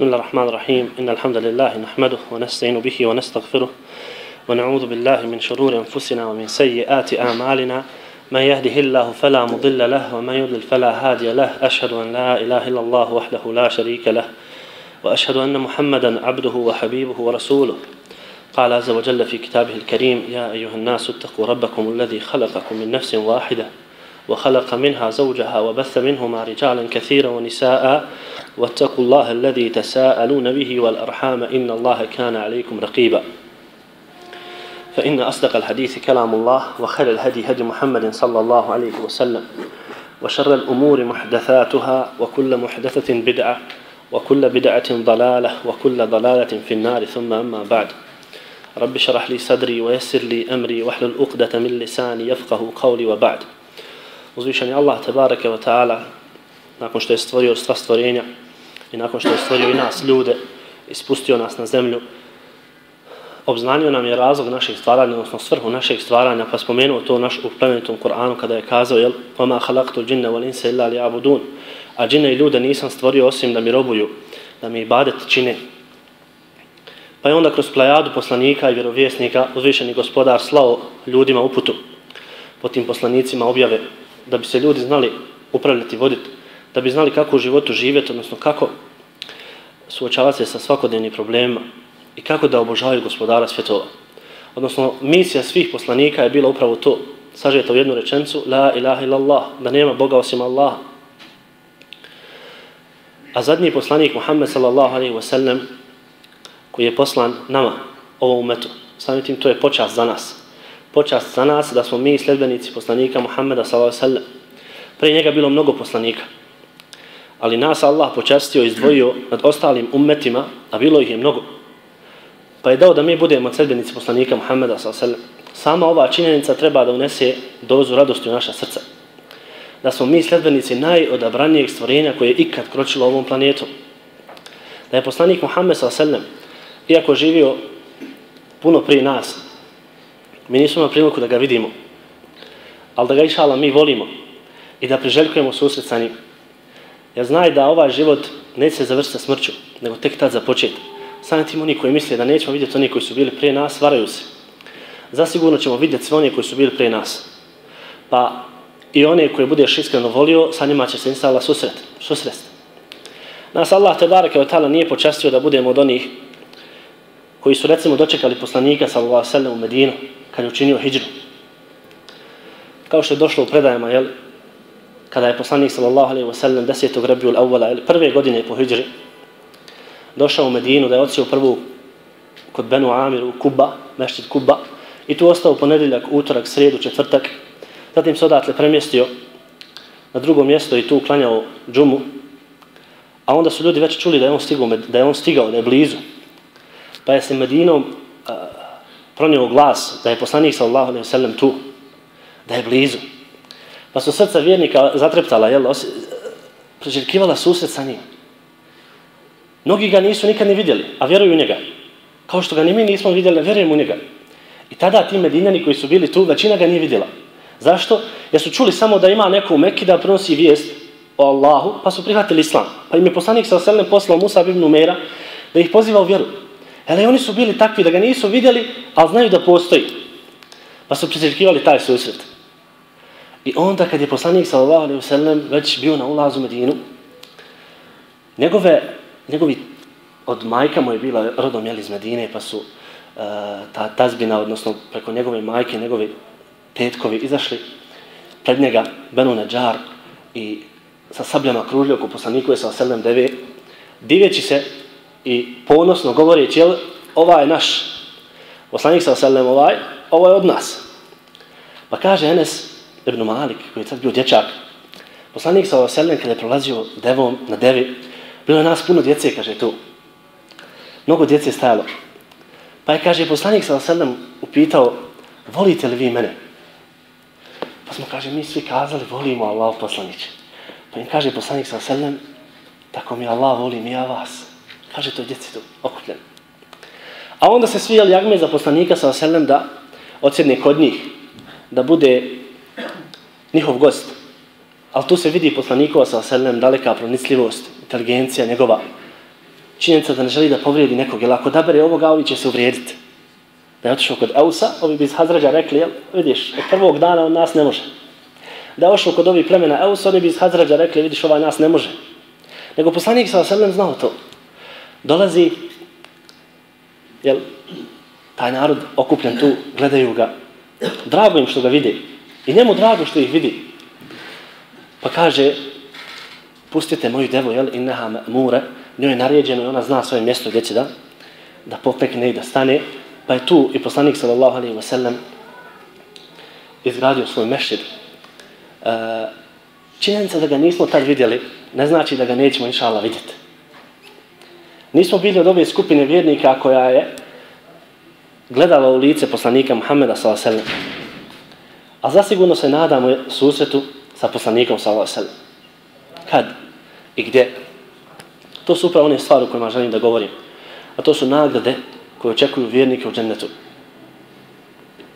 بسم الله الرحمن الرحيم. إن الحمد لله نحمده ونستعين به ونستغفره ونعوذ بالله من شرور أنفسنا ومن سيئات أعمالنا. من يهده الله فلا مضل له ومن يضلل فلا هادي له. أشهد أن لا إله إلا الله وحده لا شريك له وأشهد أن محمدا عبده وحبيبه ورسوله. قال عز وجل في كتابه الكريم يا أيها الناس اتقوا ربكم الذي خلقكم من نفس واحدة وخلق منها زوجها وبث منهما رجالا كثيرا ونساء. واتقوا الله الذي تساءلون به والأرحام إن الله كان عليكم رقيبا. فإن أصدق الحديث كلام الله وخير الهدي هدي محمد صلى الله عليه وسلم وشر الأمور محدثاتها وكل محدثة بدعة وكل بدعة ضلالة وكل ضلالة في النار ثم أما بعد. رب شرح لي صدري ويسر لي أمري واحلل عقدة من لساني يفقه قولي وبعد. Uzvišeni Allah tebareke ve taala nakon što je stvorio sva stvorenja i nakon što je stvorio i nas ljude i spustio nas na zemlju obznanio nam je razlog našeg stvaranja odnosno svrhu našeg stvaranja pa spomenuo to naš u plemenitom Kur'anu kada je kazao jel oma khalaqtul jinna wal insa illa liya'budun a džine i ljude nisam stvorio osim da mi robuju da mi ibadet čine. Pa je onda kroz plejadu poslanika i vjerovjesnika uzvišeni gospodar slao ljudima uputu po tim poslanicima objave da bi se ljudi znali upravljati, voditi, da bi znali kako u životu živjeti, odnosno kako suočavati se sa svakodnevnim problemima i kako da obožavaju gospodara svjetova. Odnosno, misija svih poslanika je bila upravo to, sažeta u jednu rečencu, la ilaha illallah, da nema Boga osim Allaha. A zadnji poslanik, Muhammed sallallahu alaihi wa sallam, koji je poslan nama, ovom umetu, samim tim to je počast za nas, počast za nas da smo mi sljedbenici poslanika Muhammeda s.a.v. Prije njega bilo mnogo poslanika. Ali nas Allah počastio i izdvojio nad ostalim ummetima, a bilo ih je mnogo. Pa je dao da mi budemo sljedbenici poslanika Muhammeda s.a.v. Sama ova činjenica treba da unese dozu radosti u naša srca. Da smo mi sljedbenici najodabranijeg stvorenja koje je ikad kročilo ovom planetu. Da je poslanik Muhammed s.a.v. iako živio puno prije nas, Mi nismo imali priliku da ga vidimo, ali da ga išala mi volimo i da priželjkujemo susret sa njim. Ja znaj da ovaj život neće se završiti sa smrću, nego tek tad započeti. Samim tim oni koji misle da nećemo vidjeti oni koji su bili prije nas, varaju se. Zasigurno ćemo vidjeti sve oni koji su bili prije nas. Pa i one koje budeš iskreno volio, sa njima će se instala susret, susret. Nas Allah te barake od tala nije počastio da budemo od onih koji su recimo dočekali poslanika sallallahu alejhi ve sellem u Medinu, kad je učinio hijđru. Kao što je došlo u predajama, jel, kada je poslanik sallallahu alaihi wa sallam desetog rabiul awvala, ili prve godine po hijđri, došao u Medinu da je odsio prvu kod Benu Amiru u Kuba, mešćid Kuba, i tu ostao ponedeljak, utorak, srijedu, četvrtak, zatim se odatle premjestio na drugo mjesto i tu uklanjao džumu, a onda su ljudi već čuli da je on stigao, da je on stigao, da je blizu, pa je se Medinom pronio glas da je poslanik sallallahu alejhi ve sellem tu, da je blizu. Pa su srca vjernika zatreptala, jel, preželjkivala susret sa njim. Mnogi ga nisu nikad ni vidjeli, a vjeruju u njega. Kao što ga ni mi nismo vidjeli, vjerujemo u njega. I tada ti medinjani koji su bili tu, većina ga nije vidjela. Zašto? Jer su čuli samo da ima neko u Mekki da pronosi vijest o Allahu, pa su prihvatili islam. Pa im je poslanik sa oselem poslao Musa ibn Umera da ih poziva u vjeru. Ali oni su bili takvi da ga nisu vidjeli, ali znaju da postoji. Pa su priželjkivali taj susret. I onda kad je poslanik sallallahu alejhi ve sellem već bio na ulazu u Medinu, njegove njegovi od majka mu je bila rodom jeli iz Medine, pa su uh, ta tazbina, odnosno preko njegove majke, njegovi tetkovi izašli pred njega, Benu Neđar, i sa sabljama kružili oko poslaniku je sa Selem Deve, divjeći se i ponosno govoreći, jel, ovaj je naš poslanik sa osallam ovaj, ovo je od nas. Pa kaže Enes ibn Malik, koji je sad bio dječak, poslanik sa osallam kada je prolazio devom na devi, bilo je nas puno djece, kaže tu. Mnogo djece stajalo. Pa je, kaže, poslanik sa osallam upitao, volite li vi mene? Pa smo, kaže, mi svi kazali, volimo Allah poslaniće. Pa im kaže poslanik sa osallam, tako mi Allah volim i ja vas. Kaže to djeci tu, okupljeno. A onda se svi jeli jagme za poslanika sa selem da odsjedne kod njih, da bude njihov gost. Ali tu se vidi poslanikova sa selem daleka pronicljivost, inteligencija njegova. činjenica da ne želi da povrijedi nekog, jer ako dabere ovoga, ovi će se uvrijediti. Da je otišao kod Eusa, ovi bi iz Hazređa rekli, jel, vidiš, od prvog dana on nas ne može. Da je ošao kod ovih plemena Eusa, oni bi iz Hazređa rekli, vidiš, ovaj nas ne može. Nego poslanik sa selem znao to. Dolazi, jel, taj narod okupljen tu, gledaju ga, drago im što ga vidi. I njemu drago što ih vidi. Pa kaže, pustite moju devu, jel, inneha mure, njoj je naređeno i ona zna svoje mjesto gdje će da, da popekne i da stane. Pa je tu i poslanik sallallahu alaihi wa sallam izgradio svoj mešir. E, činjenica da ga nismo tad vidjeli, ne znači da ga nećemo inša Allah vidjeti. Nismo bili od ove skupine vjernika koja je gledala u lice poslanika Muhammeda sallallahu. A zasigurno se nadamo susretu sa poslanikom sallallahu. Kad i gdje? To su upravo one stvari o kojima želim da govorim. A to su nagrade koje očekuju vjernike u džennetu.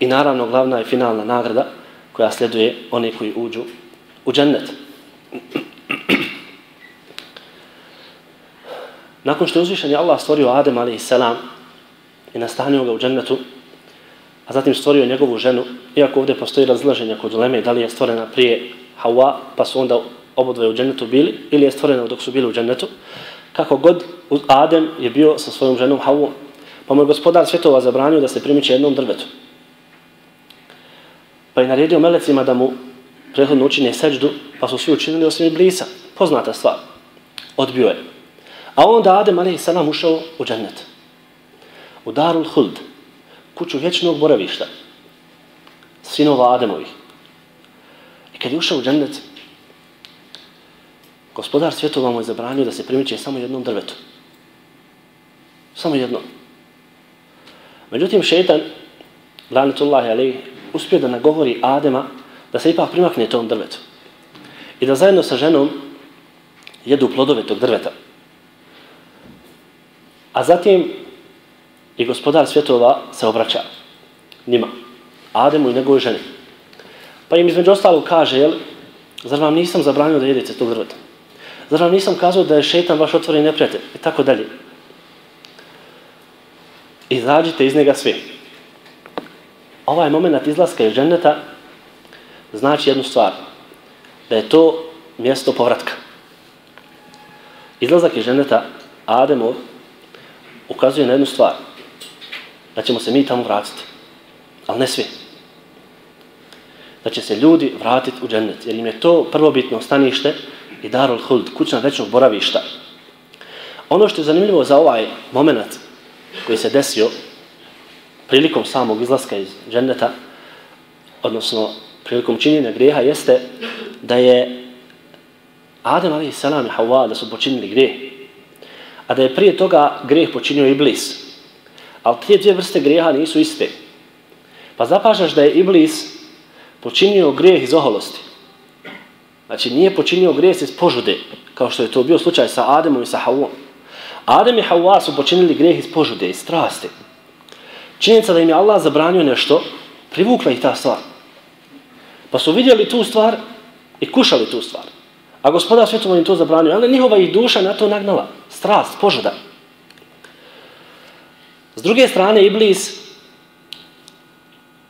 I naravno glavna i finalna nagrada koja sljeduje one koji uđu u džennet. Nakon što je uzvišen je Allah stvorio Adem a.s. i nastanio ga u džennetu, a zatim stvorio njegovu ženu, iako ovdje postoji razlaženje kod uleme da li je stvorena prije Hawa, pa su onda obodve u džennetu bili, ili je stvorena dok su bili u džennetu, kako god Adem je bio sa svojom ženom Hawa, Pa mu je gospodar svjetova zabranio da se primiče jednom drvetu. Pa je naredio melecima da mu prethodno učine seđdu, pa su svi učinili osim Iblisa. Poznata stvar. Odbio je. A onda Adem a.s. Salam ušao u džennet. U Darul Huld, kuću vječnog boravišta, sinova Ademovih. I kad je ušao u džennet, gospodar svjetova mu je zabranio da se primiče samo jednom drvetu. Samo jednom. Međutim, šeitan, lanetullahi alaih, uspio da nagovori Adema da se ipak primakne tom drvetu. I da zajedno sa ženom jedu plodove tog drveta. A zatim i gospodar svjetova se obraća njima, Ademu i njegovoj ženi. Pa im između ostalo kaže, jel, zar vam nisam zabranio da jedete tog drveta? Zar vam nisam kazao da je šetan vaš otvoren neprijatelj? I tako dalje izađite iz njega svi. Ovaj moment izlaska iz dženeta znači jednu stvar. Da je to mjesto povratka. Izlazak iz dženeta Ademov ukazuje na jednu stvar. Da ćemo se mi tamo vratiti. Ali ne svi. Da će se ljudi vratiti u džennet. Jer im je to prvobitno stanište i darul huld, kućna večnog boravišta. Ono što je zanimljivo za ovaj moment koji se desio prilikom samog izlaska iz dženneta, odnosno prilikom činjenja greha, jeste da je Adem a.s. i Hawa da su počinili greh, a da je prije toga greh počinio Iblis. Ali te dvije vrste greha nisu iste. Pa zapažaš da je Iblis počinio greh iz oholosti. Znači nije počinio greh iz požude, kao što je to bio slučaj sa Ademom i sa Havom. Adem i Hawa su počinili greh iz požude, iz strasti. Činjenica da im je Allah zabranio nešto, privukla ih ta stvar. Pa su vidjeli tu stvar i kušali tu stvar. A gospodar svjetova im to zabranio, ali njihova ih duša na to nagnala. Strast, požuda. S druge strane, Iblis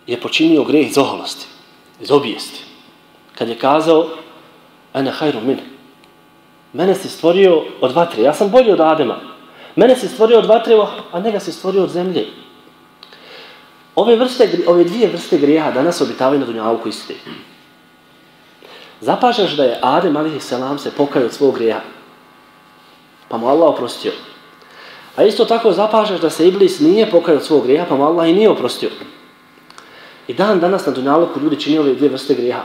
je počinio greh iz oholosti, iz obijesti. Kad je kazao, ene hajru min. Mene si stvorio od vatre. Ja sam bolji od Adema. Mene si stvorio od vatre, a njega si stvorio od zemlje. Ove, vrste, ove dvije vrste grijeha danas obitavaju na Dunjalku iste. Zapažaš da je Adem a.s. selam se pokajao od svog grija. Pa mu Allah oprostio. A isto tako zapažaš da se Iblis nije pokajao od svog grija, pa mu Allah i nije oprostio. I dan danas na Dunjalku ljudi čini ove dvije vrste grijeha.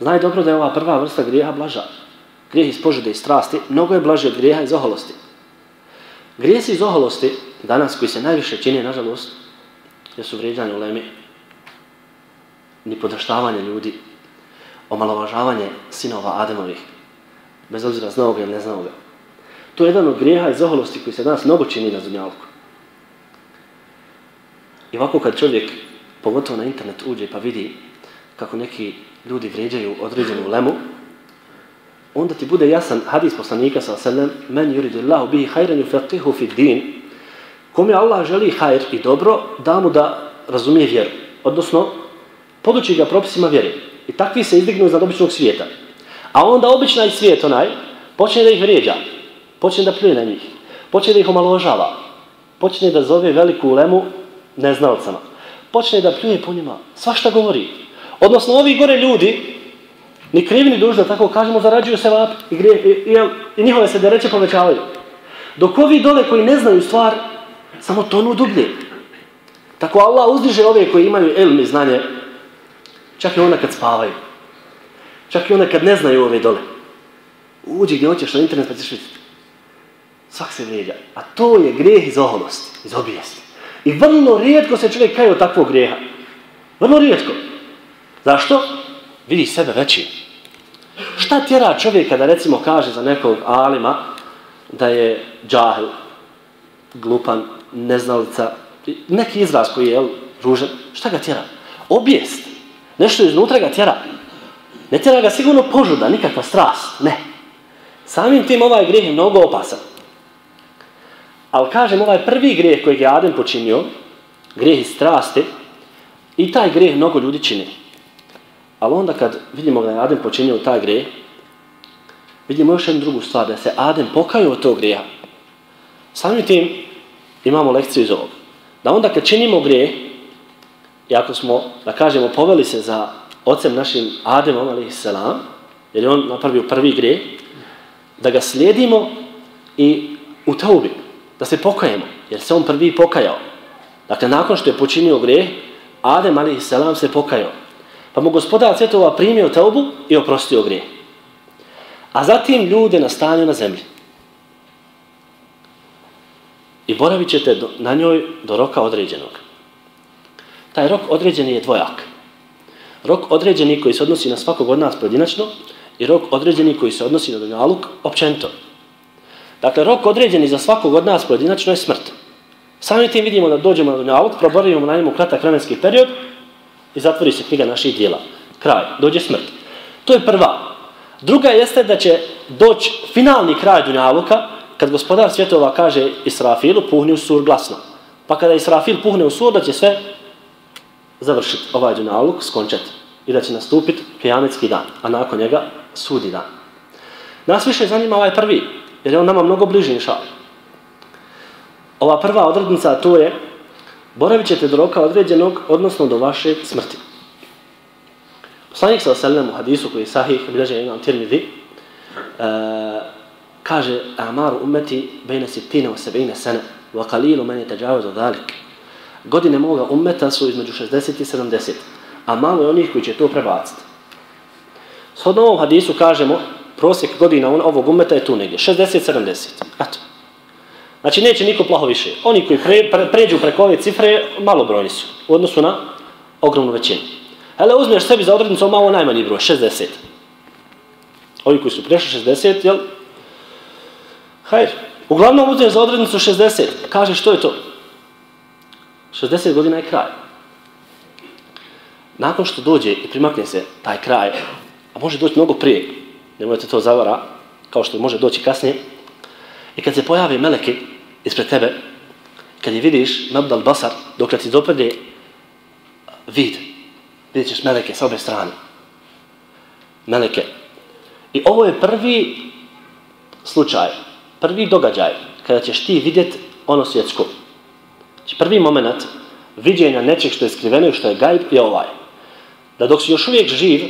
Znaj dobro da je ova prva vrsta grijeha blaža grijeh iz požude i strasti, mnogo je blaži od grijeha iz oholosti. Grijeh iz oholosti, danas koji se najviše čini, nažalost, jesu vrijeđanje u lemi, ni podaštavanje ljudi, omalovažavanje sinova Ademovih, bez obzira znao ga ili ne znao ga. To je jedan od grijeha iz oholosti koji se danas mnogo čini na zunjalku. I ovako kad čovjek, pogotovo na internet, uđe pa vidi kako neki ljudi vrijeđaju određenu lemu, onda ti bude jasan hadis poslanika sa selem men yuridillahu bihi khayran yufaqihu fi din kome Allah želi hajr i dobro da mu da razumije vjeru odnosno poduči ga propisima vjere i takvi se izdignu iznad običnog svijeta a onda obični svijet onaj počne da ih vrijeđa počne da pljuje na njih počne da ih omaložava počne da zove veliku lemu neznalcama počne da pljuje po njima svašta govori odnosno ovi gore ljudi Ni krivi ni dužni, tako kažemo, zarađuju se vap i, grije, i, i, i njihove se dereće povećavaju. Dok ovi dole koji ne znaju stvar, samo tonu dublje. Tako Allah uzdiže ove koji imaju elmi znanje, čak i ona kad spavaju. Čak i ona kad ne znaju ove dole. Uđi gdje hoćeš na internet pa ćeš vidjeti. Svak se vrijeđa. A to je grijeh iz oholosti, iz obijesti. I vrlo rijetko se čovjek kaje od takvog grijeha. Vrlo rijetko. Zašto? Vidi sebe veći. Šta tjera čovjeka da recimo kaže za nekog alima da je džahil, glupan, neznalica, neki izraz koji je ružan, šta ga tjera? Obijest. Nešto iznutra ga tjera. Ne tjera ga sigurno požuda, nikakva strast. Ne. Samim tim ovaj grijeh je mnogo opasan. Ali kažem, ovaj prvi grijeh koji je Adem počinio, grijeh iz strasti, i taj grijeh mnogo ljudi čini. Ali onda kad vidimo da je Adem počinio taj grijeh, vidimo još jednu drugu stvar, da se Adem pokaju od tog grijeha. Samim tim imamo lekciju iz ovog. Da onda kad činimo grijeh, i ako smo, da kažemo, poveli se za ocem našim Ademom, ali i selam, jer je on napravio prvi grijeh, da ga slijedimo i u taubi, da se pokajemo, jer se on prvi pokajao. Dakle, nakon što je počinio grijeh, Adem, ali i selam, se pokajao. Pa mu gospodar svjetova primio taubu i oprostio gre. A zatim ljude nastanio na zemlji. I boravit ćete na njoj do roka određenog. Taj rok određeni je dvojak. Rok određeni koji se odnosi na svakog od nas pojedinačno i rok određeni koji se odnosi na dunjaluk općento. Dakle, rok određeni za svakog od nas pojedinačno je smrt. Samim tim vidimo da dođemo na dunjaluk, proborimo na njemu kratak vremenski period i zatvori se knjiga naših dijela. Kraj, dođe smrt. To je prva. Druga jeste da će doći finalni kraj Dunjaluka, kad gospodar svjetova kaže Israfilu, puhni u sur glasno. Pa kada Israfil puhne u sur, da će sve završiti ovaj Dunjaluk, skončati. I da će nastupiti kijametski dan, a nakon njega sudi dan. Nas više zanima ovaj prvi, jer je on nama mnogo bliži inša. Ova prva odrednica to je boravit ćete do roka određenog, odnosno do vaše smrti. Poslanik sa oselem u hadisu koji je sahih, bilježe imam tirmidhi, e, kaže, amaru umeti bejne sitine u sebejne sene, wa kalilu meni teđavaz od. Godine moga ummeta su između 60 i 70, a malo je onih koji će to prebaciti. Shodno ovom hadisu kažemo, prosjek godina ovog ummeta je tu negdje, 60-70. Eto. Znači, neće niko plaho više. Oni koji pre, pre, pređu preko ove cifre, malo brojni su, u odnosu na ogromnu većinu. Hele, uzmeš sebi za odrednicu malo najmanji broj, 60. Ovi koji su prešli 60, jel? Hajde. Uglavnom uzmeš za odrednicu 60. Kaže, što je to? 60 godina je kraj. Nakon što dođe i primakne se taj kraj, a može doći mnogo prije, nemojte to zavara, kao što može doći kasnije, I kad se pojave meleke ispred tebe, kad je vidiš mabdal basar, dok ti dopadne vid, vidjet ćeš meleke sa obe strane. Meleke. I ovo je prvi slučaj, prvi događaj, kada ćeš ti vidjet ono svjetsko. Znači, prvi moment viđenja nečeg što je skriveno i što je gajb je ovaj. Da dok si još uvijek živ,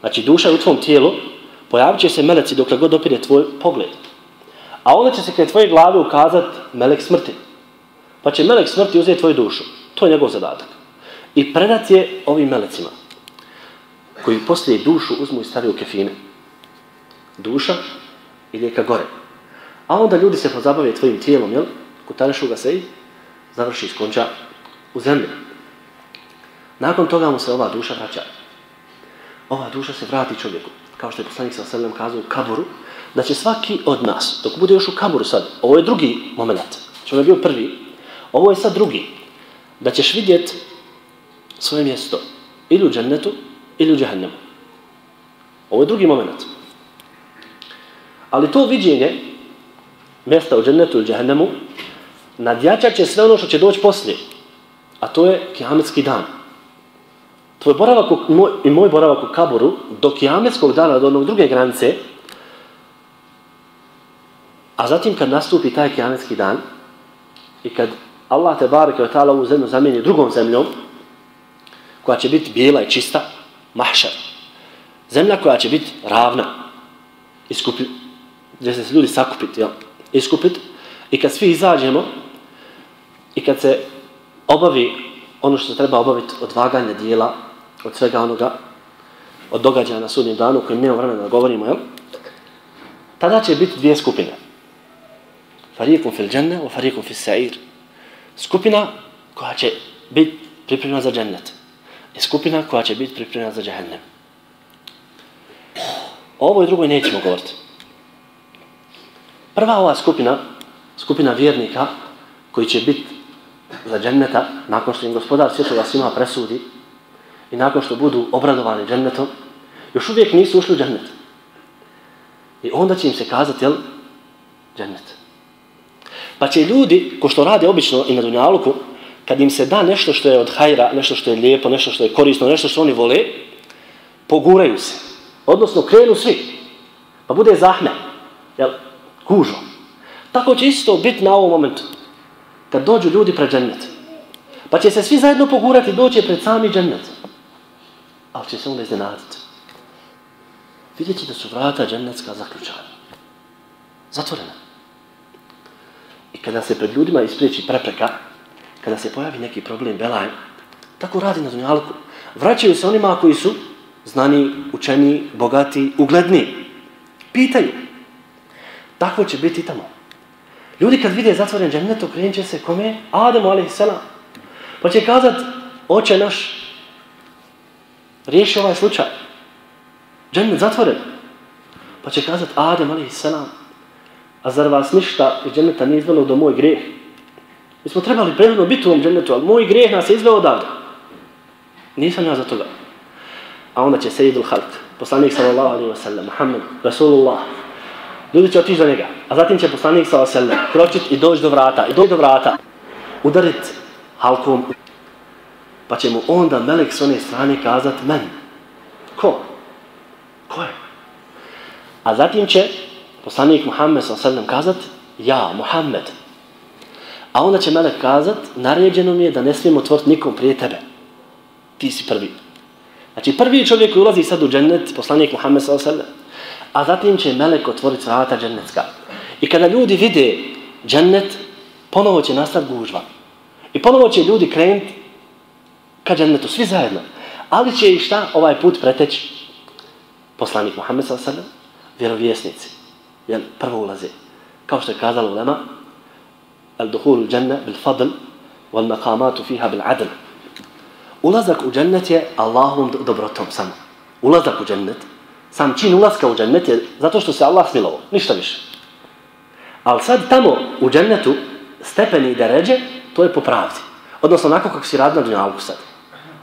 znači duša je u tvom tijelu, pojavit će se meleci dok god opire tvoj pogled. A onda će se kraj tvoje glave ukazat melek smrti. Pa će melek smrti uzeti tvoju dušu. To je njegov zadatak. I predat je ovim melecima. Koji poslije dušu uzmu i staviju kefine. Duša ide ka gore. A onda ljudi se pozabavaju tvojim tijelom, jel? Kutarišu ga se i završi skonča u zemlji. Nakon toga mu se ova duša vraća. Ova duša se vrati čovjeku. Kao što je poslanik sa srednjem kazao u kaboru, da će svaki od nas, dok bude još u kaburu sad, ovo je drugi moment, što je bio prvi, ovo je sad drugi, da ćeš vidjet svoje mjesto ili u džennetu ili u džehennemu. Ovo je drugi moment. Ali to viđenje mjesta u džennetu ili džehennemu nadjačat će sve ono što će doći poslije. A to je kiametski dan. Tvoj boravak u, moj, i moj boravak u kaboru do kiametskog dana, do onog druge granice, a zatim kad nastupi taj kiametski dan i kad Allah te bareke od ta'ala ovu zemlju zamijeni drugom zemljom, koja će biti bijela i čista, mahšar. Zemlja koja će biti ravna, iskupi, gdje se ljudi sakupiti, jel? iskupiti. I kad svi izađemo, i kad se obavi ono što se treba obaviti od vaganja dijela, od svega onoga, od događaja na sudnjem danu, kojim nema vremena da govorimo, jel? tada će biti dvije skupine. Farikum fil dženne, o farikum fil sa'ir. Skupina koja će biti pripremljena za džennet. I skupina koja će biti pripremljena za džehennem. O ovoj drugoj nećemo govoriti. Prva ova skupina, skupina vjernika, koji će biti za dženneta, nakon što im gospodar svjetova svima presudi i nakon što budu obradovani džennetom, još uvijek nisu ušli u džennet. I onda će im se kazati, jel, džennet. Pa će ljudi, ko što rade obično i na dunjaluku, kad im se da nešto što je od hajra, nešto što je lijepo, nešto što je korisno, nešto što oni vole, poguraju se. Odnosno, krenu svi. Pa bude zahme. Jel? Kužo. Tako će isto biti na ovom momentu. Kad dođu ljudi pred džennet. Pa će se svi zajedno pogurati doći pred sami džennet. Ali će se onda iznenaditi. Vidjet će da su vrata džennetska zaključana. Zatvorena. I kada se pred ljudima ispriječi prepreka, kada se pojavi neki problem, belaj, tako radi na dunjalku. Vraćaju se onima koji su znani, učeni, bogati, ugledni. Pitaju. Tako će biti tamo. Ljudi kad vide zatvoren džennet, okrenut će se kome? Adamu, a.s. Pa će kazat, oče naš, riješi ovaj slučaj. Džennet zatvoren. Pa će kazat, Adam, a.s. A zar vas ništa iz dženneta nije izvelo do moj greh? Mi smo trebali prethodno biti u ovom džennetu, ali moj greh nas je izveo odavde. Nisam ja za toga. A onda će Sejidul Halk, poslanik sallallahu alaihi wa sallam, Muhammed, Rasulullah, ljudi će otići do njega, a zatim će poslanik sallallahu oselem kročit i doći do vrata, i doći do vrata, udarit halkom, pa će mu onda melek s one strane kazat men. Ko? Ko je? A zatim će poslanik Muhammed sallallahu oselem kazat ja, Muhammed, A onda će melek kazat, naređeno mi je da ne smijem otvoriti nikom prije tebe. Ti si prvi. Znači prvi čovjek koji ulazi sad u džennet, poslanik Muhammed s.a.v a zatim će melek otvoriti vrata džennetska. I kada ljudi vide džennet, ponovo će nastati gužva. I ponovo će ljudi krenuti ka džennetu, svi zajedno. Ali će i šta ovaj put preteći? Poslanik Muhammed s.a.v. vjerovjesnici. Jer prvo ulazi. Kao što je kazalo ulema, al-duhulu dženne bil fadl, wal maqamatu fiha bil adl. Ulazak u džennet je Allahom dobrotom samo. Ulazak u džennet sam čin ulaska u džennet je zato što se Allah smilovo, ništa više. Ali sad tamo u džennetu stepeni i deređe, to je po pravdi. Odnosno onako kako si radi na dunjalku sad.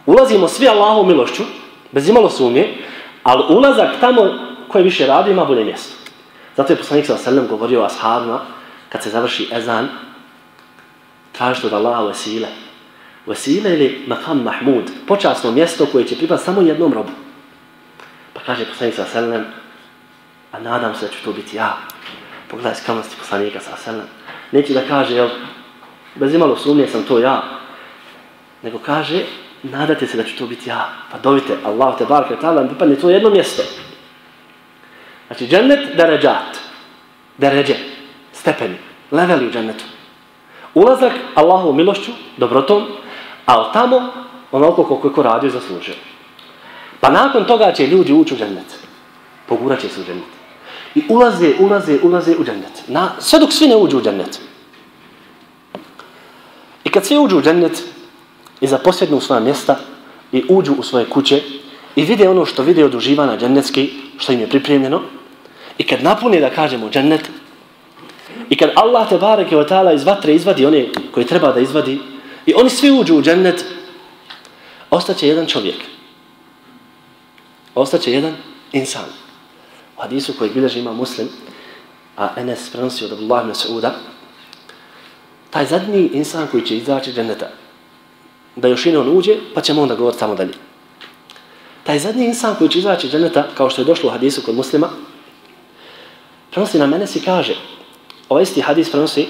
Ulazimo svi Allahom milošću, bez imalo sumnje, ali ulazak tamo koje više radi ima bolje mjesto. Zato je poslanik sallam govorio o ashabima, kad se završi ezan, tražite od Allaha vesile. Vesile ili makam mahmud, počasno mjesto koje će pripati samo jednom robu. Pa kaže poslanik sa selem, a nadam se da ću to biti ja. Pogledaj skromnosti poslanika sa selem. Neće da kaže, jel, bez imalo sumnje sam to ja. Nego kaže, nadate se da ću to biti ja. Pa dovite, Allah te barke ta'ala, mi pripadne to jedno mjesto. Znači, džennet, deređat. Deređe, stepeni, leveli u džennetu ulazak Allahovu milošću, dobrotom, ali tamo onoliko koliko je ko radio zaslužio. Pa nakon toga će ljudi ući u džennet. Pogurat će se u džennet. I ulaze, ulaze, ulaze u džennet. Na, sve dok svi ne uđu u džennet. I kad svi uđu u džennet i zaposjednu svoja mjesta i uđu u svoje kuće i vide ono što vide od uživana džennetski, što im je pripremljeno, i kad napune da kažemo džennet, I kad Allah te bareke ve taala iz vatre izvadi one koje treba da izvadi i oni svi uđu u džennet, ostaće jedan čovjek. Ostaće jedan insan. U hadisu koji bilježi ima muslim, a Enes prenosi od Abdullah ibn Sauda, taj zadnji insan koji će izaći dženeta, da još ino on uđe, pa ćemo onda govoriti tamo dalje. Taj zadnji insan koji će izaći dženeta, kao što je došlo u hadisu kod muslima, prenosi na mene si kaže, ovaj isti hadis prenosi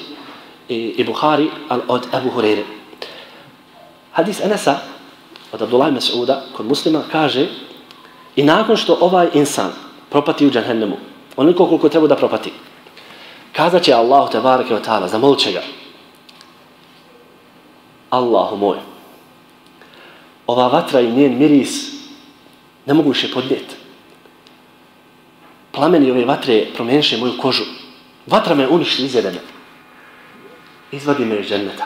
i, i Buhari al, od Ebu Hureyre. Hadis Enesa od Abdullah Mas'uda kod muslima kaže i nakon što ovaj insan propati u džahennemu, onoliko koliko treba da propati, kazat će Allahu te barake wa ta'ala, zamolit će ga, Allahu moj, ova vatra i njen miris ne mogu više podnijeti. Plameni ove vatre promijeniše moju kožu. Vatra me uništi iz jedene. Izvadi me iz dženneta.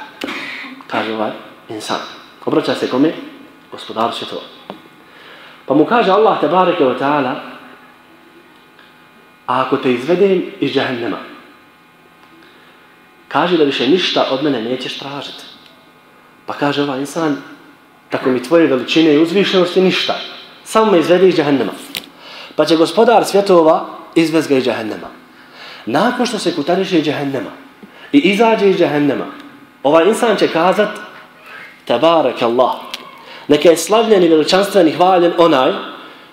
Kaže ovaj insan. Obraća se kome? Gospodaru svjetova. Pa mu kaže Allah tabareke wa ta'ala a ako te izvedem iz džahennema kaže da više ništa od mene nećeš tražiti. Pa kaže ovaj insan tako mi tvoje veličine i uzvišenosti ništa. Samo me izvede iz džahennema. Pa će gospodar svjetova izvez ga iz džahennema. Nakon što se kutariše iz džahennema i izađe iz džahennema, ovaj insan će kazat Tabarak Allah. Neka je slavljen i veličanstven i hvaljen onaj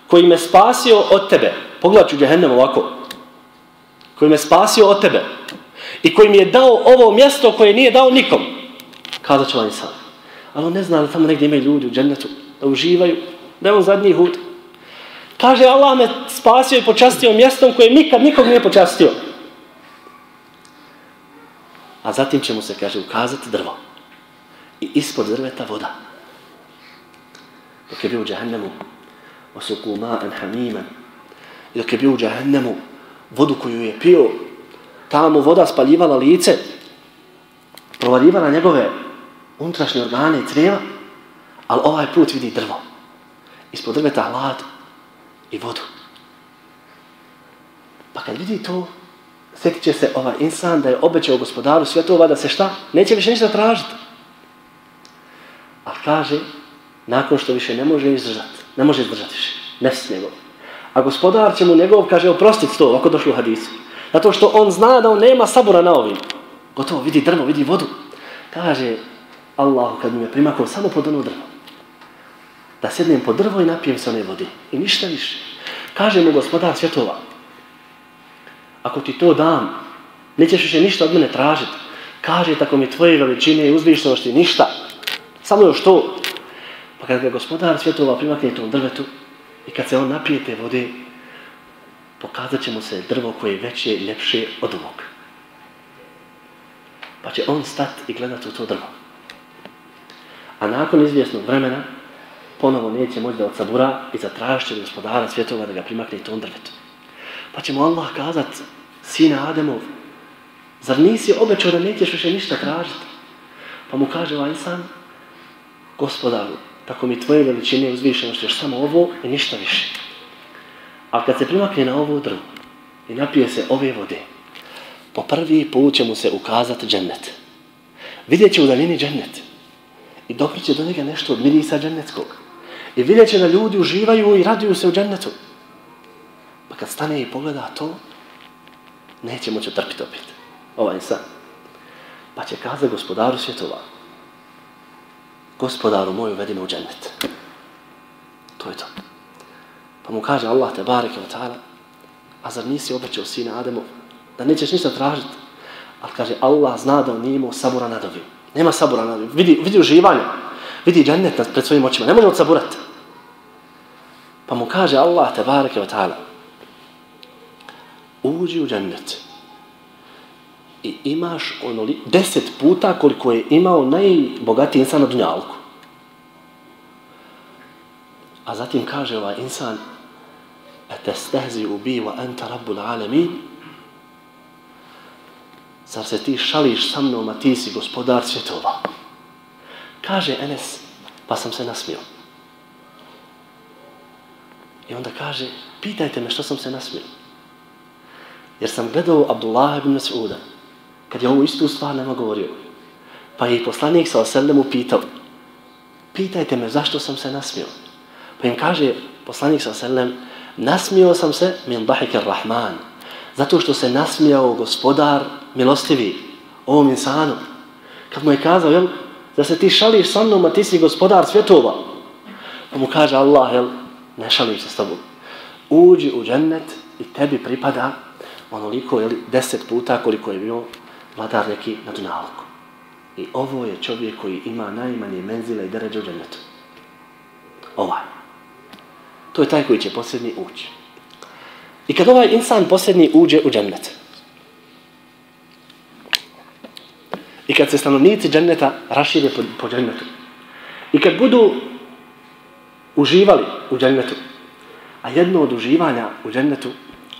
koji me spasio od tebe. Pogledat ću džahennem ovako. Koji me spasio od tebe. I koji mi je dao ovo mjesto koje nije dao nikom. Kazat ću vam sam. Ali on ne zna da tamo negdje imaju ljudi u džennetu. Da uživaju. Da je on zadnji hud. Kaže Allah me spasio i počastio mjestom koje nikad nikog nije počastio. A zatim će mu se, kaže, ukazati drvo. I ispod drveta voda. Dok je bio u džahennemu, osuku ma'an hamiman. I dok je bio u džahennemu, vodu koju je pio, tamo voda spaljivala lice, provaljivala njegove unutrašnje organe i crijeva, ali ovaj put vidi drvo. Ispod drveta hlad i vodu. Pa kad vidi to, sjetit će se ovaj insan da je obećao gospodaru svjetova da se šta? Neće više ništa tražiti. A kaže, nakon što više ne može izdržati, ne može izdržati više, Nefs njegov. A gospodar će mu njegov, kaže, oprostiti to, ovako došlo u hadisu. Zato što on zna da on nema sabora na ovim. Gotovo, vidi drvo, vidi vodu. Kaže, Allahu kad mi je primakao samo pod ono drvo. Da sjednem pod drvo i napijem se one vode. I ništa više. Kaže mu gospodar svjetova, ako ti to dam, nećeš više ništa od mene tražiti. Kaže, tako mi tvoje veličine i uzvišnosti, ništa. Samo još to. Pa kad ga gospodar svjetova primakne tom drvetu i kad se on napije te vode, pokazat će mu se drvo koje je veće i ljepše od ovog. Pa će on stat i gledat u to drvo. A nakon izvjesnog vremena, ponovo neće moći da odsabura i zatražit će gospodara svjetova da ga primakne tom drvetu. Pa će mu Allah kazat, sine Ademov, zar nisi obećao da nećeš više ništa tražiti? Pa mu kaže ovaj insan, gospodaru, tako mi tvoje veličine uzvišenosti još samo ovo i ništa više. A kad se primakne na ovo drvo i napije se ove vode, po prvi put će mu se ukazati džennet. Vidjet će u daljini džennet. I doprit će do njega nešto od mirisa džennetskog. I vidjet će da ljudi uživaju i raduju se u džennetu. Pa kad stane i pogleda to, neće moći trpiti opet. Ovaj insan. Pa će kazati gospodaru svjetova, gospodaru moju vedi me u džennet. To je to. Pa mu kaže Allah te bareke wa ta'ala, a zar nisi obećao sina Ademu, da nećeš ništa tražiti? Ali kaže, Allah zna da on nije imao sabura nad ovim. Nema sabura nad ovim. Vidi, vidi uživanje. Vidi džennet pred svojim očima. Ne može odsaburati. Pa mu kaže Allah te bareke wa ta'ala, uđi u džennet i imaš ono li, deset puta koliko je imao najbogatiji insan na dunjalku. A zatim kaže ovaj insan, a te stehzi ubi wa enta rabbul alamin, zar se ti šališ sa mnom, a ti si gospodar svjetova. Kaže Enes, pa sam se nasmio. I onda kaže, pitajte me što sam se nasmio. Jer sam gledao Abdullah ibn Mas'uda, kad je ovu istu stvar nama govorio. Pa je i poslanik sa oselem upitao, pitajte me zašto sam se nasmio. Pa im kaže poslanik sa oselem, nasmio sam se min dahike rahman, Zato što se nasmijao gospodar milostivi ovom insanu. Kad mu je kazao, jel, da se ti šališ sa mnom, a ti si gospodar svjetova. Pa mu kaže Allah, jel, ne šalim se s tobom. Uđi u džennet i tebi pripada onoliko, jel, deset puta koliko je bio vladar neki na dunjalku. I ovo je čovjek koji ima najmanje menzile i deređe u džennetu. Ovaj. To je taj koji će posljednji ući. I kad ovaj insan posljednji uđe u džennet, i kad se stanovnici dženneta rašire po, po džennetu, i kad budu uživali u džennetu, a jedno od uživanja u džennetu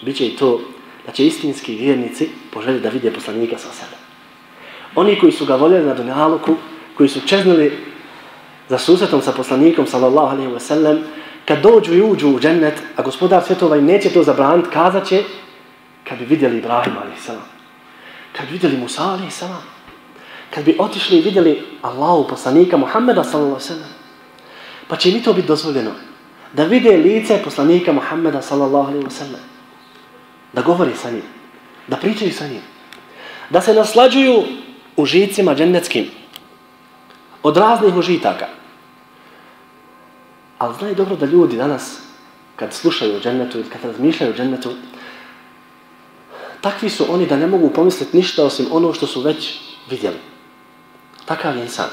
biće i to da će istinski vjernici poželjeti da vide poslanika sa sebe. Oni koji su ga voljeli na dunjaluku, koji su čeznili za susretom sa poslanikom sallallahu alaihi wa sallam, kad dođu i uđu u džennet, a gospodar svjetova im neće to zabraniti, kazat će kad bi vidjeli Ibrahim a.s. Kad bi vidjeli Musa a.s. Kad bi otišli i vidjeli Allahu poslanika Muhammeda s.a.v. Pa će mi to biti dozvoljeno. Da vide lice poslanika Muhammeda s.a.v. Da govori sa njim. Da pričaju sa njim. Da se naslađuju užicima džennetskim. Od raznih užitaka. Ali znaj dobro da ljudi danas, kad slušaju o džennetu ili kad razmišljaju o džennetu, takvi su oni da ne mogu pomisliti ništa osim ono što su već vidjeli. Takav je insan.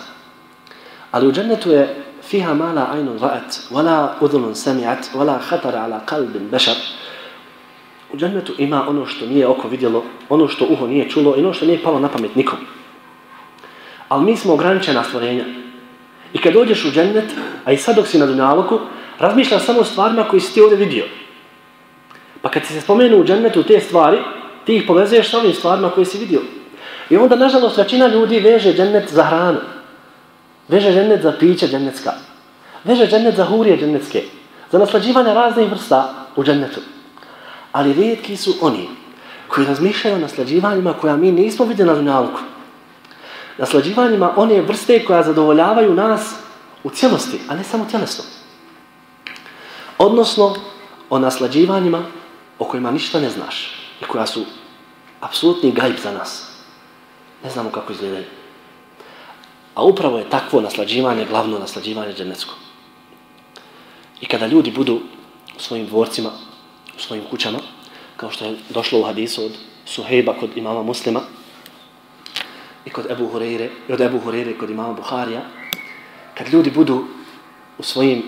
Ali u džennetu je fiha mala ajnun ra'at, wala udhunun sami'at, wala khatara ala kalbin bešar. U džennetu ima ono što nije oko vidjelo, ono što uho nije čulo i ono što nije palo na pamet nikom. Ali mi smo ograničena stvorenja. I kad dođeš u džennet, a i sad dok si na dunjaloku, razmišljaš samo o stvarima koji si ti ovdje vidio. Pa kad ti se spomenu u džennetu te stvari, ti ih povezuješ sa ovim stvarima koje si vidio. I onda, nažalost, većina ljudi veže džennet za hranu. Veže džennet za piće džennetska. Veže džennet za hurije džennetske. Za naslađivanje raznih vrsta u džennetu. Ali rijetki su oni koji razmišljaju o naslađivanjima koja mi nismo vidjeli na dunjalku naslađivanjima one vrste koja zadovoljavaju nas u cijelosti, a ne samo tjelesno. Odnosno, o naslađivanjima o kojima ništa ne znaš i koja su apsolutni gajb za nas. Ne znamo kako izgledaju. A upravo je takvo naslađivanje, glavno naslađivanje dženecko. I kada ljudi budu u svojim dvorcima, u svojim kućama, kao što je došlo u hadisu od Suhejba kod imama muslima, i kod Ebu Hureyre, i od Ebu Hureyre kod imama Buharija, kad ljudi budu u svojim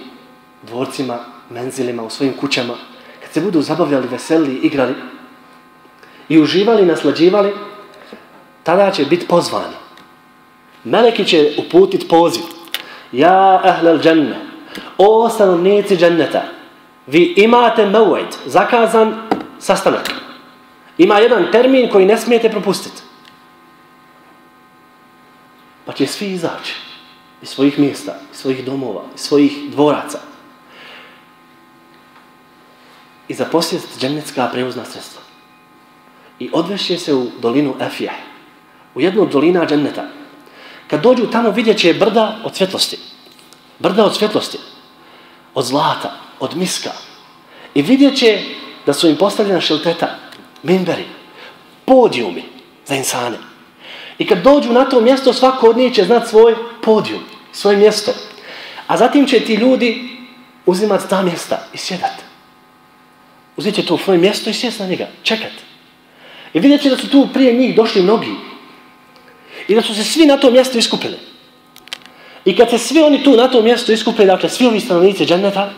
dvorcima, menzilima, u svojim kućama, kad se budu zabavljali, veselili, igrali i uživali, naslađivali, tada će biti pozvani. Meleki će uputit poziv. Ja ahlel dženne, o stanovnici dženneta, vi imate mevajt, zakazan sastanak. Ima jedan termin koji ne smijete propustiti pa će svi izaći iz svojih mjesta, iz svojih domova, iz svojih dvoraca i zaposjeti džennetska preuzna sredstva. I odvešće se u dolinu Efije, u jednu od dolina dženneta. Kad dođu tamo vidjet će brda od svjetlosti. Brda od svjetlosti. Od zlata, od miska. I vidjet će da su im postavljena šilteta, minberi, podijumi za insane. I kad dođu na to mjesto, svako od njih će znat svoj podijum, svoje mjesto. A zatim će ti ljudi uzimati ta mjesta i sjedat. Uzet će to u svoje mjesto i sjest na njega, čekat. I vidjet će da su tu prije njih došli mnogi. I da su se svi na to mjesto iskupili. I kad se svi oni tu na to mjesto iskupili, dakle svi ovi stanovnici dženeta,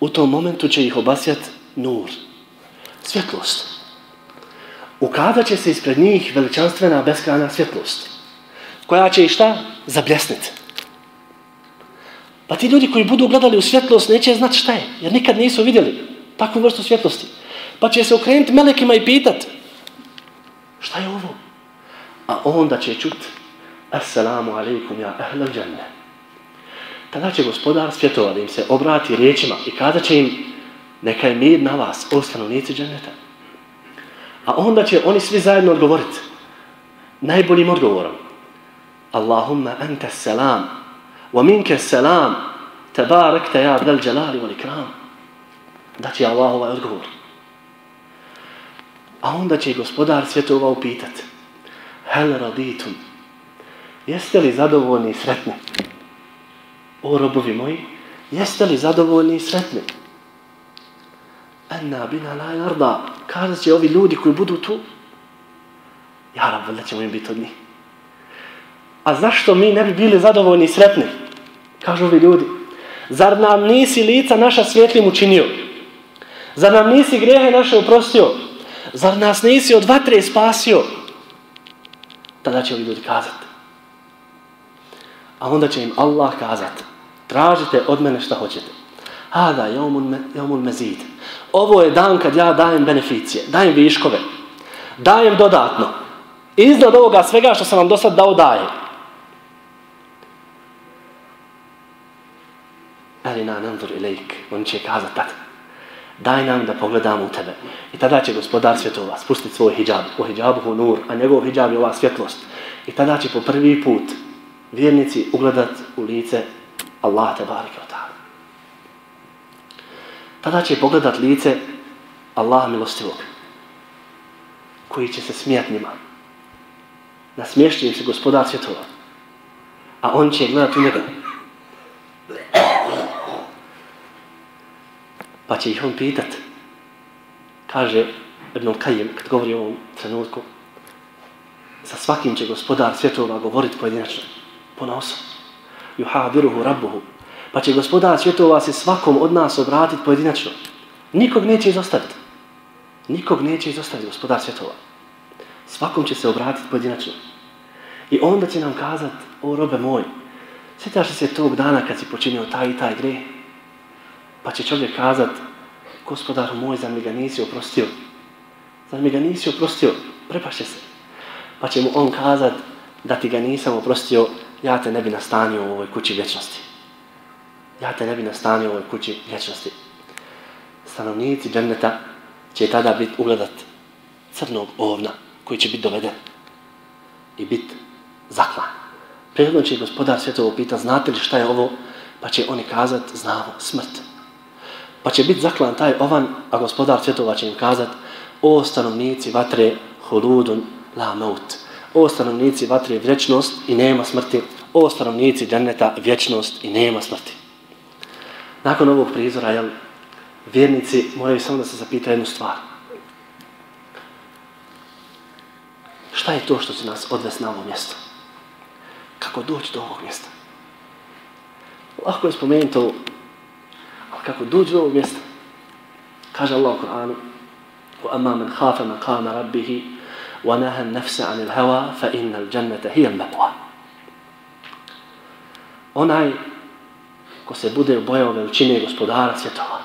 u tom momentu će ih obasjat nur, svjetlost ukazat će se ispred njih veličanstvena beskrana svjetlost, koja će ih šta? Zabljesniti. Pa ti ljudi koji budu gledali u svjetlost neće znati šta je, jer nikad nisu vidjeli takvu vrstu svjetlosti. Pa će se okrenuti melekima i pitat šta je ovo? A onda će čut Assalamu alaikum ja ahlal džanne. Tada će gospodar svjetova da im se obrati riječima i kada će im neka je mir na vas, o stanovnici dženeta. A onda će oni svi zajedno odgovoriti. Najboljim odgovorom. Allahumma anta salam. Wa minke salam. Tabarak te ja del jalali wal ikram. Da će Allah ovaj odgovor. A onda će gospodar svjetova upitat. Hel raditum. Jeste li zadovoljni i sretni? O robovi moji, jeste li zadovoljni i sretni? Enna bina la jarda. Kazat će ovi ljudi koji budu tu. Ja rab, valjda ćemo im biti od njih. A zašto mi ne bi bili zadovoljni i sretni? Kažu ovi ljudi. Zar nam nisi lica naša svjetlim učinio? Zar nam nisi grehe naše uprostio? Zar nas nisi od vatre spasio? Tada će ovi ljudi kazati. A onda će im Allah kazati. Tražite od mene šta hoćete. Hada jomul mezid. Ovo je dan kad ja dajem beneficije, dajem viškove, dajem dodatno. Iznad ovoga svega što sam vam do sad dao daje. Ali na nandur ilajk. On će kazati tada. Daj nam da pogledamo u tebe. I tada će gospodar svjetova spustiti svoj hijab. U hijabu hu nur, a njegov hijab je ova svjetlost. I tada će po prvi put vjernici ugledat u lice Allah te barike od Tada će pogledat lice Allah milostivog koji će se smijat njima. Nasmiješće im se gospodar svjetova. A on će gledat u njega. Pa će ih on pitat. Kaže Ibn Kajim, kad govori o ovom trenutku, sa svakim će gospodar svjetova govoriti pojedinačno, po na osobu. Juhadiruhu rabbuhu. Pa će gospodar svjetova se svakom od nas obratiti pojedinačno. Nikog neće izostaviti. Nikog neće izostaviti gospodar svjetova. Svakom će se obratiti pojedinačno. I onda će nam kazati, o robe moj, sjetaš li se tog dana kad si počinio taj i taj gre? Pa će čovjek kazat, gospodar moj, za mi ga nisi oprostio? Za mi ga nisi oprostio? Prepašće se. Pa će mu on kazat, da ti ga nisam oprostio, ja te ne bi nastanio u ovoj kući vječnosti. Ja te ne bi nastanio u ovoj kući vječnosti. Stanovnici dženneta će tada biti ugledat crnog ovna koji će biti doveden i biti zaklan. Prijedno će gospodar svjetovo pita, znate li šta je ovo? Pa će oni kazat, znamo, smrt. Pa će biti zaklan taj ovan, a gospodar svjetova će im kazat, o stanovnici vatre, huludun, la maut O stanovnici vatre, vječnost i nema smrti. O stanovnici dženneta, vječnost i nema smrti. Nakon ovog prizora, jel, vjernici moraju samo da se zapitaju jednu stvar. Šta je to što će nas odvesti na ovo mjesto? Kako doći do ovog mjesta? Lahko je spomenuti to, ali kako doći do ovog mjesta? Kaže Allah u Koranu, وَأَمَّا مَنْ خَافَ مَقَامَ رَبِّهِ وَنَهَ النَّفْسَ عَنِ الْهَوَى فَإِنَّ الْجَنَّةَ هِيَ الْمَقْوَى Onaj ko se bude bojao veličine gospodara svjetova,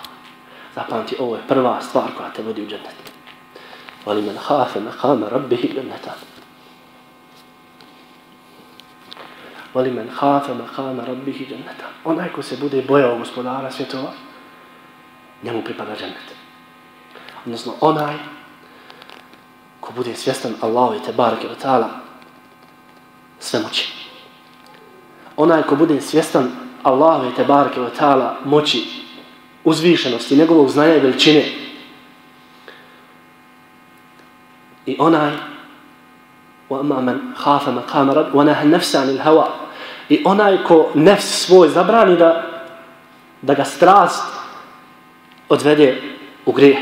zapamti, ovo je prva stvar koja te vodi u džennet. Vali men hafe maqama rabbihi džennetan. Vali men hafe maqama rabbihi džennetan. Onaj ko se bude bojao gospodara svjetova, njemu pripada džennet. Odnosno, onaj ko bude svjestan Allahu i Tebareke wa ta'ala sve moći. Onaj ko bude svjestan Allahu i Tebareke wa ta'ala moći uzvišenosti, njegovog znanja i veličine. I onaj وَأَمَا مَنْ خَافَ مَقَامَ رَبْ وَنَهَ نَفْسَ عَنِ الْهَوَا I onaj ko nefs svoj zabrani da, da ga strast odvede u grijeh.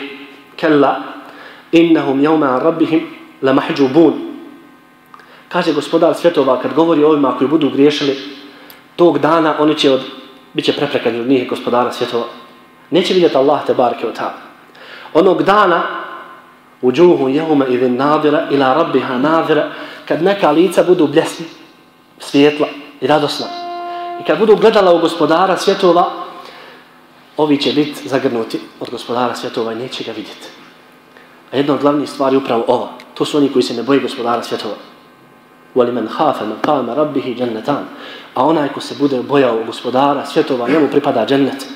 Kella innahum yawma rabbihim la mahđubun. Kaže gospodar svjetova kad govori o ovima koji budu griješili, tog dana oni će od biće preprekani od njih gospodara svjetova. Neće vidjeti Allah te barke od ta'ala. Onog dana u džuhu jevme idhin nadira ila rabbiha nadira kad neka lica budu bljesni, svijetla i radosna. I kad budu gledala u gospodara svjetova, ovi će biti zagrnuti od gospodara svjetova i neće ga vidjeti. A jedna od glavnih stvari upravo ova. To su oni koji se ne boje gospodara svjetova. وَلِمَنْ men مَقَامَ رَبِّهِ جَنَّتَانِ. A onaj ko se bude bojao gospodara svjetova, njemu pripada džennet.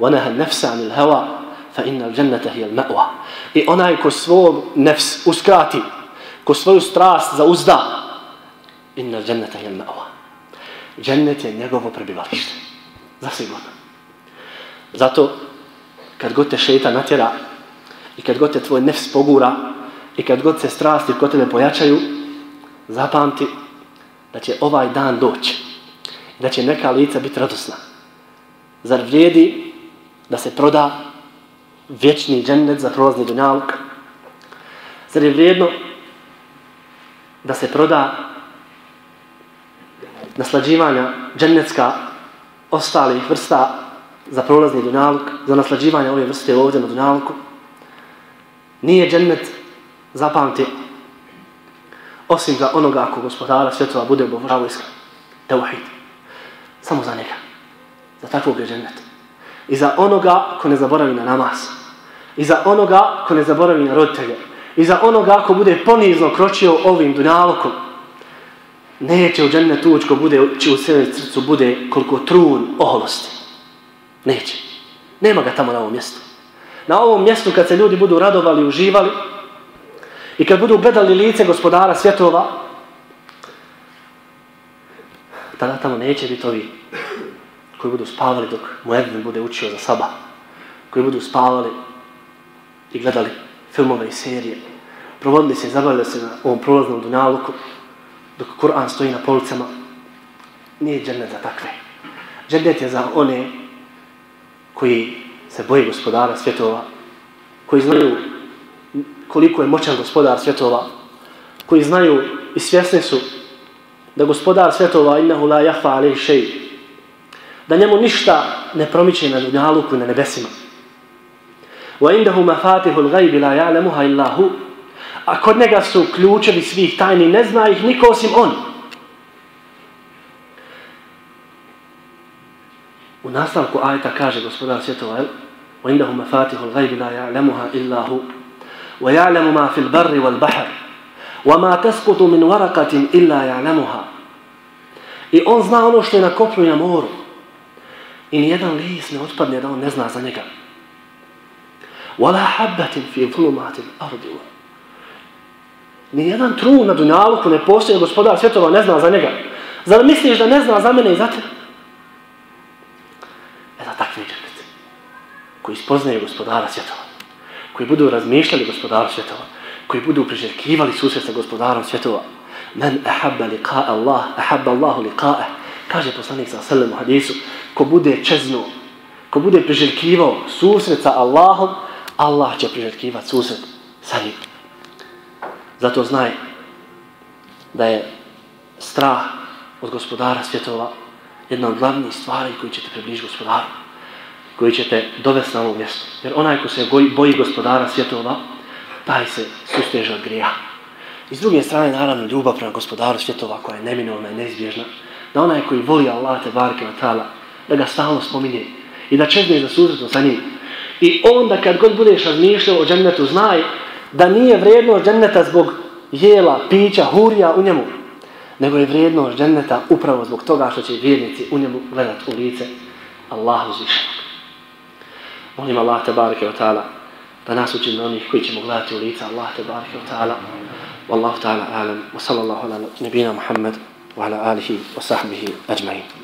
وَنَهَا النَّفْسَ عَنِ الْهَوَا fa inna al الْمَأْوَا al ma'wa. I onaj ko svog nefs uskrati, ko svoju strast zauzda, inna al-jannata hiya al ma'wa. Džennet je njegovo prebivalište. Zasigurno. Zato, kad god te šeita natjera i kad god te tvoj nefs pogura i kad god se strasti kod tebe pojačaju, zapamti da će ovaj dan doći. Da će neka lica biti radosna. Zar vrijedi da se proda vječni džennet za prolazni dunjaluk? Zar je vrijedno da se proda naslađivanja džennetska ostalih vrsta za prolazni dunjaluk, za naslađivanje ove vrste ovdje na dunjalku? Nije džennet, zapamti, osim za onoga ako gospodara svjetova bude obožavao iskren. Teuhid. Samo za njega. Za takvog je džennet. I za onoga ko ne zaboravi na namaz. I za onoga ko ne zaboravi na roditelje. I za onoga ko bude ponizno kročio ovim dunjalokom. Neće u džennet ući ko bude, će u sve srcu bude koliko trun oholosti. Neće. Nema ga tamo na ovom mjestu. Na ovom mjestu kad se ljudi budu radovali, uživali, I kad budu gledali lice gospodara svjetova, tada tamo neće biti ovi koji budu spavali dok Muedvin bude učio za saba, koji budu spavali i gledali filmove i serije, provodili se i zabavili se na ovom prolaznom dunjaluku, dok Kur'an stoji na policama, nije džennet za takve. Džennet je za one koji se boje gospodara svjetova, koji znaju koliko je moćan gospodar svjetova, koji znaju i svjesni su da gospodar svjetova innahu la jahva alih šeji, da njemu ništa ne promiče na dunjaluku i na nebesima. Wa indahu mafatihul gajbi la ja'lemuha illahu, a kod njega su ključevi svih tajni, ne zna ih niko osim on. U nastavku ajta kaže gospodar svjetova, wa indahu mafatihu l'gajbi la ja'lemuha illahu, ويعلم ما في البر والبحر وما تسقط من ورقة إلا يعلمها I on zna ono što je na kopnu i na moru. I nijedan lis ne otpadne da on ne zna za njega. وَلَا حَبَّةٍ فِي ظُلُمَاتِ الْأَرْضِ Nijedan trun na dunjaluku ne postoje gospodar svjetova ne zna za njega. Zar misliš da ne zna za mene i za tebe? Koji spoznaju gospodara svjetova koji budu razmišljali gospodara svjetova, koji budu priželjkivali susret sa gospodarom svjetova. Men ahabba liqa Allah, ahabba Allahu liqa'ah. Kaže poslanik sa sallam u hadisu, ko bude čeznuo, ko bude priželjkivao susret sa Allahom, Allah će priželjkivati susret sa njim. Zato znaj da je strah od gospodara svjetova jedna od glavnih stvari koji će te približiti gospodaru koji će te dovesti na ovo mjesto. Jer onaj ko se boji gospodara svjetova, taj se susteže od grija. I s druge strane, naravno, ljubav prema gospodaru svjetova koja je neminovna i neizbježna, da onaj koji voli Allah te barke na tala, da ga stalno spominje i da čezne za susretno sa njim. I onda kad god budeš razmišljao o džennetu, znaj da nije vrijedno dženneta zbog jela, pića, hurija u njemu, nego je vrijednost dženneta upravo zbog toga što će vjernici u njemu gledati u lice Allahu zvišenog. Molim Allah te bareke wa ta'ala da nas učini onih koji ćemo gledati u lica Allah te bareke wa ta'ala. Wallahu ta'ala alam. Wa sallallahu ala nabina Muhammad wa ala alihi wa sahbihi ajma'in.